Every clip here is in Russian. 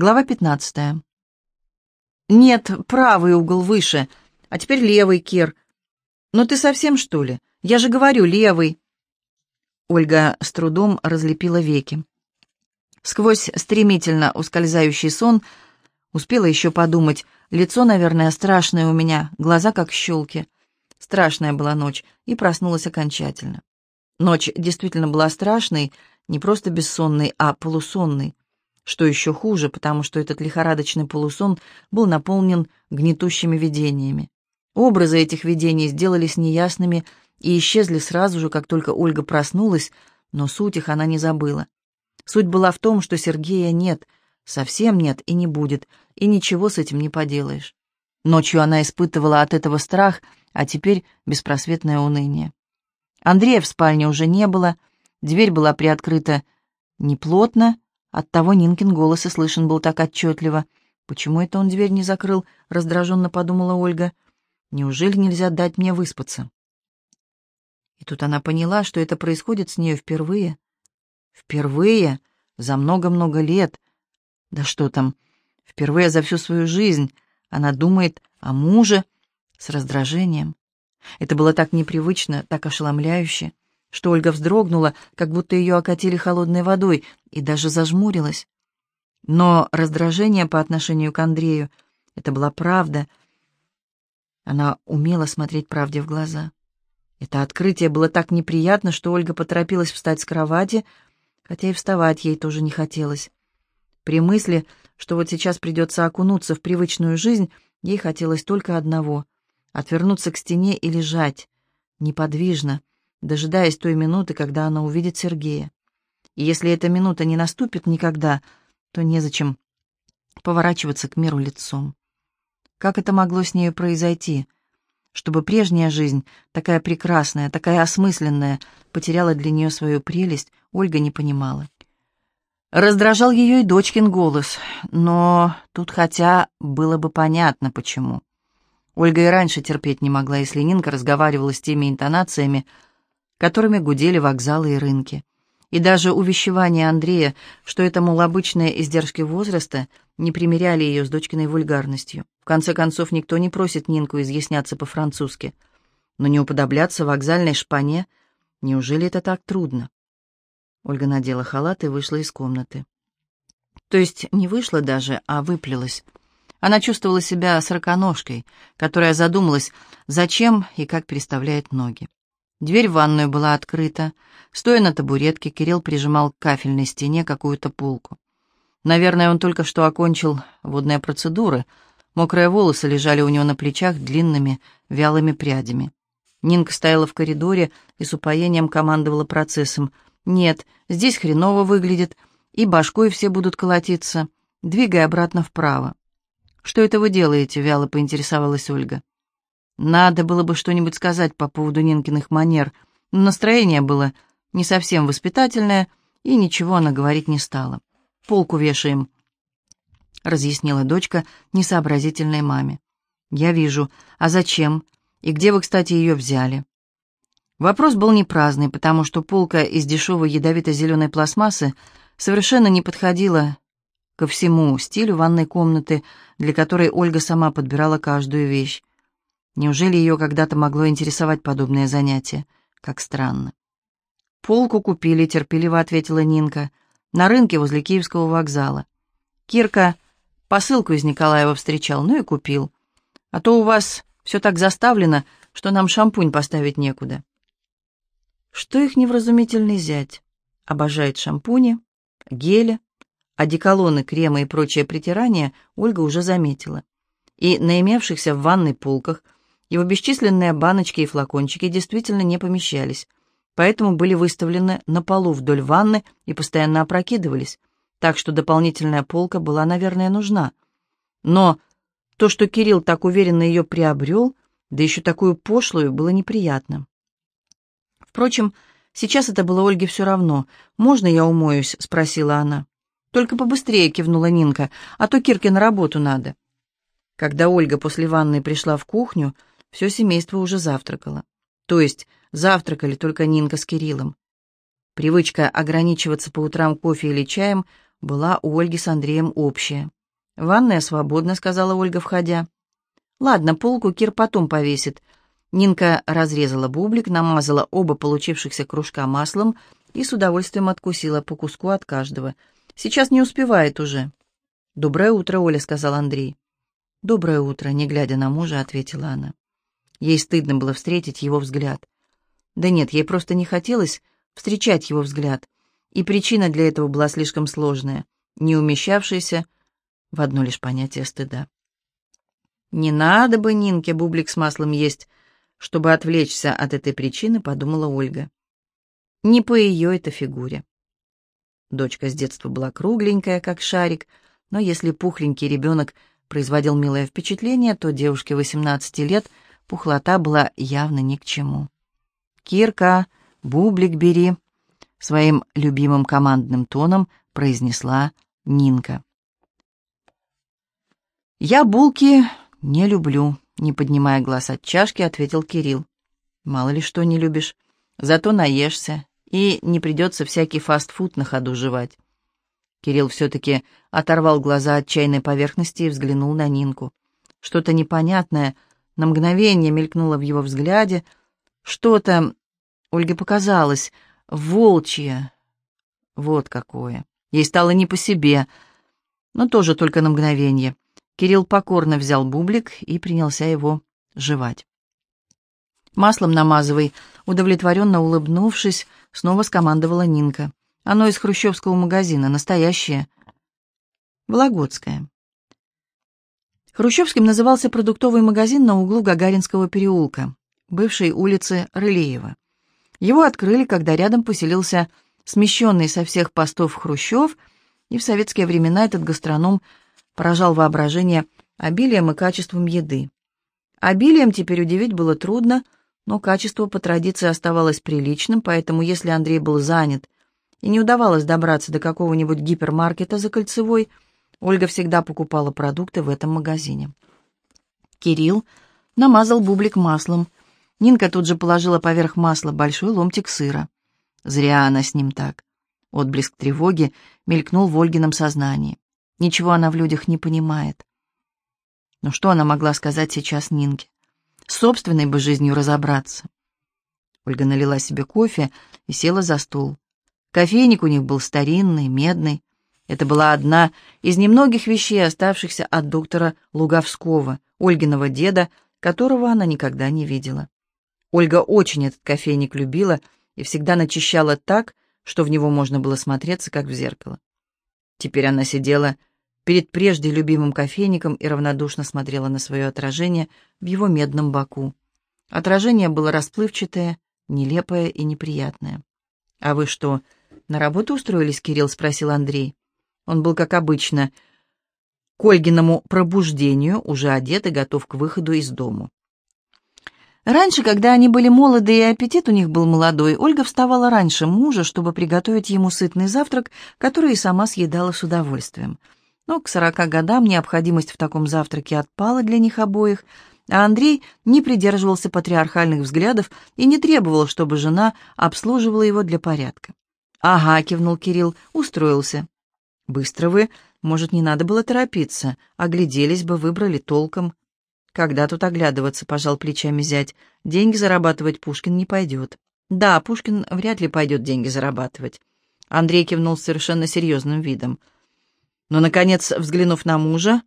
Глава 15. «Нет, правый угол выше, а теперь левый, Кир. Но ты совсем, что ли? Я же говорю, левый». Ольга с трудом разлепила веки. Сквозь стремительно ускользающий сон успела еще подумать, лицо, наверное, страшное у меня, глаза как щелки. Страшная была ночь, и проснулась окончательно. Ночь действительно была страшной, не просто бессонной, а полусонной что еще хуже, потому что этот лихорадочный полусон был наполнен гнетущими видениями. Образы этих видений сделались неясными и исчезли сразу же, как только Ольга проснулась, но суть их она не забыла. Суть была в том, что Сергея нет, совсем нет и не будет, и ничего с этим не поделаешь. Ночью она испытывала от этого страх, а теперь беспросветное уныние. Андрея в спальне уже не было, дверь была приоткрыта неплотно, Оттого Нинкин голос и слышен был так отчетливо. «Почему это он дверь не закрыл?» — раздраженно подумала Ольга. «Неужели нельзя дать мне выспаться?» И тут она поняла, что это происходит с нею впервые. Впервые за много-много лет. Да что там, впервые за всю свою жизнь она думает о муже с раздражением. Это было так непривычно, так ошеломляюще что Ольга вздрогнула, как будто ее окатили холодной водой, и даже зажмурилась. Но раздражение по отношению к Андрею — это была правда. Она умела смотреть правде в глаза. Это открытие было так неприятно, что Ольга поторопилась встать с кровати, хотя и вставать ей тоже не хотелось. При мысли, что вот сейчас придется окунуться в привычную жизнь, ей хотелось только одного — отвернуться к стене и лежать, неподвижно, дожидаясь той минуты, когда она увидит Сергея. И если эта минута не наступит никогда, то незачем поворачиваться к миру лицом. Как это могло с нею произойти? Чтобы прежняя жизнь, такая прекрасная, такая осмысленная, потеряла для нее свою прелесть, Ольга не понимала. Раздражал ее и дочкин голос, но тут хотя было бы понятно, почему. Ольга и раньше терпеть не могла, если Нинка разговаривала с теми интонациями, которыми гудели вокзалы и рынки. И даже увещевания Андрея, что это, мол, обычные издержки возраста, не примеряли ее с дочкиной вульгарностью. В конце концов, никто не просит Нинку изъясняться по-французски. Но не уподобляться вокзальной шпане, неужели это так трудно? Ольга надела халат и вышла из комнаты. То есть не вышла даже, а выплелась. Она чувствовала себя сороконожкой, которая задумалась, зачем и как переставляет ноги. Дверь в ванную была открыта. Стоя на табуретке, Кирилл прижимал к кафельной стене какую-то полку. Наверное, он только что окончил водные процедуры. Мокрые волосы лежали у него на плечах длинными, вялыми прядями. Нинка стояла в коридоре и с упоением командовала процессом. «Нет, здесь хреново выглядит, и башкой все будут колотиться. Двигай обратно вправо». «Что это вы делаете?» — вяло поинтересовалась Ольга. Надо было бы что-нибудь сказать по поводу Нинкиных манер, но настроение было не совсем воспитательное, и ничего она говорить не стала. «Полку вешаем», — разъяснила дочка несообразительной маме. «Я вижу. А зачем? И где вы, кстати, ее взяли?» Вопрос был не праздный, потому что полка из дешевой ядовито-зеленой пластмассы совершенно не подходила ко всему стилю ванной комнаты, для которой Ольга сама подбирала каждую вещь. Неужели ее когда-то могло интересовать подобное занятие? Как странно. «Полку купили», — терпеливо ответила Нинка. «На рынке возле Киевского вокзала. Кирка посылку из Николаева встречал, ну и купил. А то у вас все так заставлено, что нам шампунь поставить некуда». Что их невразумительный зять? Обожает шампуни, гели, одеколоны, кремы и прочее притирание Ольга уже заметила. И на имевшихся в ванной полках – его бесчисленные баночки и флакончики действительно не помещались, поэтому были выставлены на полу вдоль ванны и постоянно опрокидывались, так что дополнительная полка была, наверное, нужна. Но то, что Кирилл так уверенно ее приобрел, да еще такую пошлую, было неприятно. Впрочем, сейчас это было Ольге все равно. «Можно я умоюсь?» — спросила она. «Только побыстрее», — кивнула Нинка, — «а то Кирке на работу надо». Когда Ольга после ванной пришла в кухню, все семейство уже завтракало. То есть завтракали только Нинка с Кириллом. Привычка ограничиваться по утрам кофе или чаем была у Ольги с Андреем общая. «Ванная свободна», — сказала Ольга, входя. «Ладно, полку Кир потом повесит». Нинка разрезала бублик, намазала оба получившихся кружка маслом и с удовольствием откусила по куску от каждого. «Сейчас не успевает уже». «Доброе утро, Оля», — сказал Андрей. «Доброе утро», — не глядя на мужа, ответила она. Ей стыдно было встретить его взгляд. Да нет, ей просто не хотелось встречать его взгляд, и причина для этого была слишком сложная, не умещавшаяся в одно лишь понятие стыда. «Не надо бы Нинке бублик с маслом есть», чтобы отвлечься от этой причины, подумала Ольга. Не по ее это фигуре. Дочка с детства была кругленькая, как шарик, но если пухленький ребенок производил милое впечатление, то девушке 18 лет пухлота была явно ни к чему. «Кирка, бублик бери», — своим любимым командным тоном произнесла Нинка. «Я булки не люблю», — не поднимая глаз от чашки, ответил Кирилл. «Мало ли что не любишь, зато наешься, и не придется всякий фастфуд на ходу жевать». Кирилл все-таки оторвал глаза от чайной поверхности и взглянул на Нинку. Что-то непонятное на мгновение мелькнуло в его взгляде, что-то, Ольге показалось, волчье. Вот какое. Ей стало не по себе, но тоже только на мгновение. Кирилл покорно взял бублик и принялся его жевать. «Маслом намазывай», удовлетворенно улыбнувшись, снова скомандовала Нинка. Оно из хрущевского магазина, настоящее. Вологодское. Хрущевским назывался продуктовый магазин на углу Гагаринского переулка, бывшей улицы Рылеева. Его открыли, когда рядом поселился смещенный со всех постов Хрущев, и в советские времена этот гастроном поражал воображение обилием и качеством еды. Обилием теперь удивить было трудно, но качество по традиции оставалось приличным, поэтому если Андрей был занят и не удавалось добраться до какого-нибудь гипермаркета за кольцевой, Ольга всегда покупала продукты в этом магазине. Кирилл намазал бублик маслом. Нинка тут же положила поверх масла большой ломтик сыра. Зря она с ним так. Отблеск тревоги мелькнул в Ольгином сознании. Ничего она в людях не понимает. Но что она могла сказать сейчас Нинке? С собственной бы жизнью разобраться. Ольга налила себе кофе и села за стол. Кофейник у них был старинный, медный. Это была одна из немногих вещей, оставшихся от доктора Луговского, Ольгиного деда, которого она никогда не видела. Ольга очень этот кофейник любила и всегда начищала так, что в него можно было смотреться, как в зеркало. Теперь она сидела перед прежде любимым кофейником и равнодушно смотрела на свое отражение в его медном боку. Отражение было расплывчатое, нелепое и неприятное. «А вы что, «На работу устроились, Кирилл?» — спросил Андрей. Он был, как обычно, к Ольгиному пробуждению, уже одет и готов к выходу из дому. Раньше, когда они были молоды и аппетит у них был молодой, Ольга вставала раньше мужа, чтобы приготовить ему сытный завтрак, который и сама съедала с удовольствием. Но к сорока годам необходимость в таком завтраке отпала для них обоих, а Андрей не придерживался патриархальных взглядов и не требовал, чтобы жена обслуживала его для порядка. «Ага», — кивнул Кирилл, — «устроился». «Быстро вы. Может, не надо было торопиться. Огляделись бы, выбрали толком». «Когда тут оглядываться?» — пожал плечами зять. «Деньги зарабатывать Пушкин не пойдет». «Да, Пушкин вряд ли пойдет деньги зарабатывать». Андрей кивнул с совершенно серьезным видом. Но, наконец, взглянув на мужа,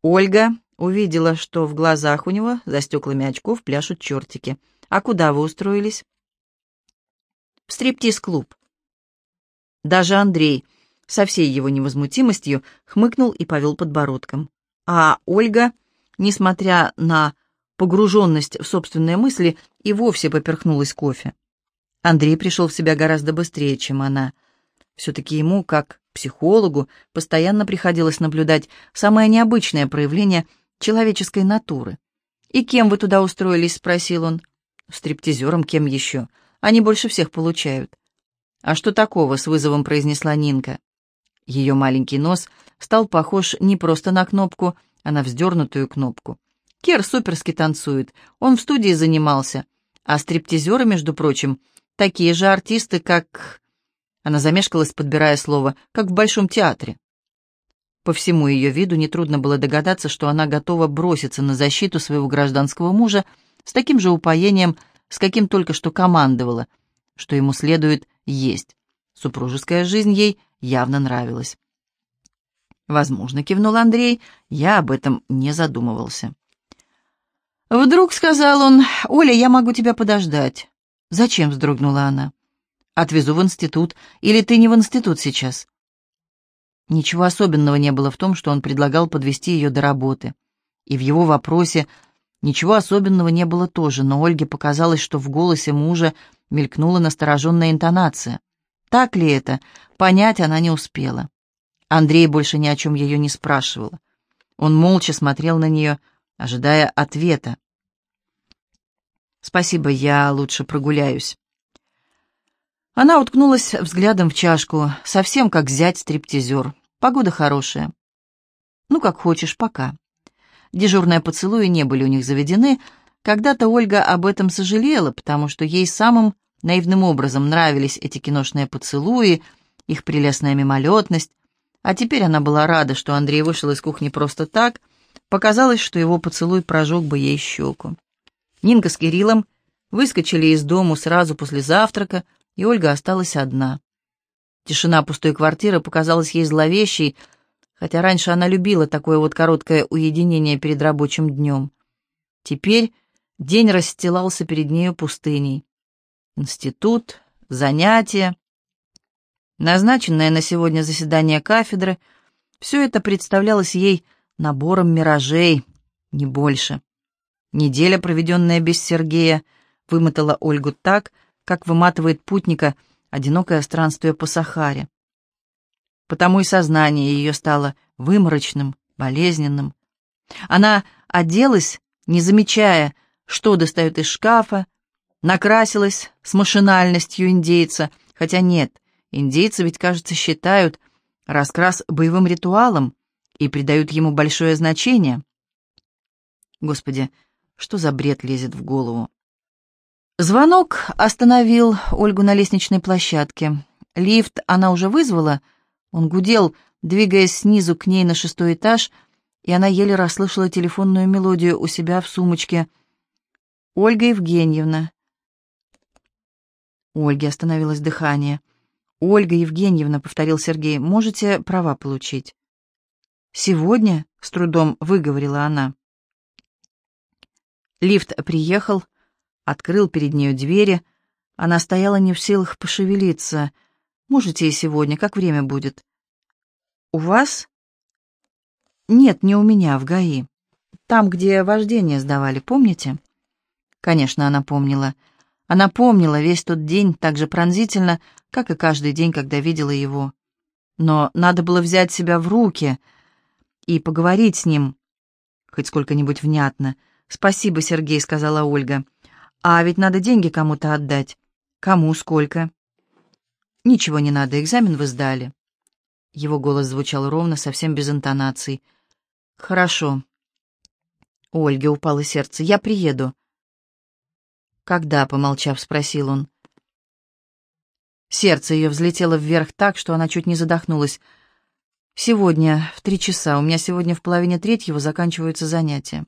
Ольга увидела, что в глазах у него за стеклами очков пляшут чертики. «А куда вы устроились?» «В стриптиз-клуб». Даже Андрей со всей его невозмутимостью хмыкнул и повел подбородком. А Ольга, несмотря на погруженность в собственные мысли, и вовсе поперхнулась кофе. Андрей пришел в себя гораздо быстрее, чем она. Все-таки ему, как психологу, постоянно приходилось наблюдать самое необычное проявление человеческой натуры. «И кем вы туда устроились?» — спросил он. «Стриптизером кем еще? Они больше всех получают». «А что такого?» — с вызовом произнесла Нинка. Ее маленький нос стал похож не просто на кнопку, а на вздернутую кнопку. Кер суперски танцует, он в студии занимался, а стриптизеры, между прочим, такие же артисты, как... Она замешкалась, подбирая слово, как в Большом театре. По всему ее виду нетрудно было догадаться, что она готова броситься на защиту своего гражданского мужа с таким же упоением, с каким только что командовала, что ему следует есть. Супружеская жизнь ей явно нравилась. «Возможно», — кивнул Андрей, — «я об этом не задумывался». «Вдруг», — сказал он, — «Оля, я могу тебя подождать». «Зачем?» — вздрогнула она. «Отвезу в институт. Или ты не в институт сейчас?» Ничего особенного не было в том, что он предлагал подвести ее до работы. И в его вопросе ничего особенного не было тоже, но Ольге показалось, что в голосе мужа мелькнула настороженная интонация. Так ли это, понять она не успела. Андрей больше ни о чем ее не спрашивал. Он молча смотрел на нее, ожидая ответа. «Спасибо, я лучше прогуляюсь». Она уткнулась взглядом в чашку, совсем как зять-стриптизер. Погода хорошая. «Ну, как хочешь, пока». Дежурные поцелуи не были у них заведены. Когда-то Ольга об этом сожалела, потому что ей самым наивным образом нравились эти киношные поцелуи, их прелестная мимолетность. А теперь она была рада, что Андрей вышел из кухни просто так. Показалось, что его поцелуй прожег бы ей щеку. Нинка с Кириллом выскочили из дому сразу после завтрака, и Ольга осталась одна. Тишина пустой квартиры показалась ей зловещей, хотя раньше она любила такое вот короткое уединение перед рабочим днем. Теперь день расстилался перед нею пустыней. Институт, занятия, назначенное на сегодня заседание кафедры — все это представлялось ей набором миражей, не больше. Неделя, проведенная без Сергея, вымотала Ольгу так, как выматывает путника одинокое странствие по Сахаре. Потому и сознание ее стало выморочным, болезненным. Она оделась, не замечая, что достает из шкафа, накрасилась с машинальностью индейца, хотя нет, индейцы ведь, кажется, считают раскрас боевым ритуалом и придают ему большое значение. Господи, что за бред лезет в голову? Звонок остановил Ольгу на лестничной площадке. Лифт она уже вызвала. Он гудел, двигаясь снизу к ней на шестой этаж, и она еле расслышала телефонную мелодию у себя в сумочке. «Ольга Евгеньевна». Ольге остановилось дыхание. «Ольга Евгеньевна», — повторил Сергей, — «можете права получить». «Сегодня?» — с трудом выговорила она. Лифт приехал, открыл перед нею двери. Она стояла не в силах пошевелиться. «Можете и сегодня, как время будет?» «У вас?» «Нет, не у меня, в ГАИ. Там, где вождение сдавали, помните?» Конечно, она помнила. Она помнила весь тот день так же пронзительно, как и каждый день, когда видела его. Но надо было взять себя в руки и поговорить с ним, хоть сколько-нибудь внятно. «Спасибо, Сергей», — сказала Ольга. А ведь надо деньги кому-то отдать. Кому сколько? Ничего не надо, экзамен вы сдали. Его голос звучал ровно, совсем без интонаций. Хорошо. У Ольги упало сердце. Я приеду. Когда, помолчав, спросил он. Сердце ее взлетело вверх так, что она чуть не задохнулась. «Сегодня, в три часа. У меня сегодня в половине третьего заканчиваются занятия».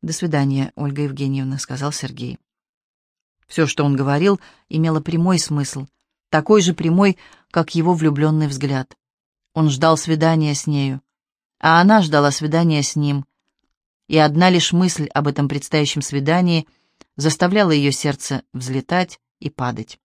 «До свидания, Ольга Евгеньевна», — сказал Сергей. Все, что он говорил, имело прямой смысл, такой же прямой, как его влюбленный взгляд. Он ждал свидания с нею, а она ждала свидания с ним. И одна лишь мысль об этом предстоящем свидании заставляла ее сердце взлетать и падать.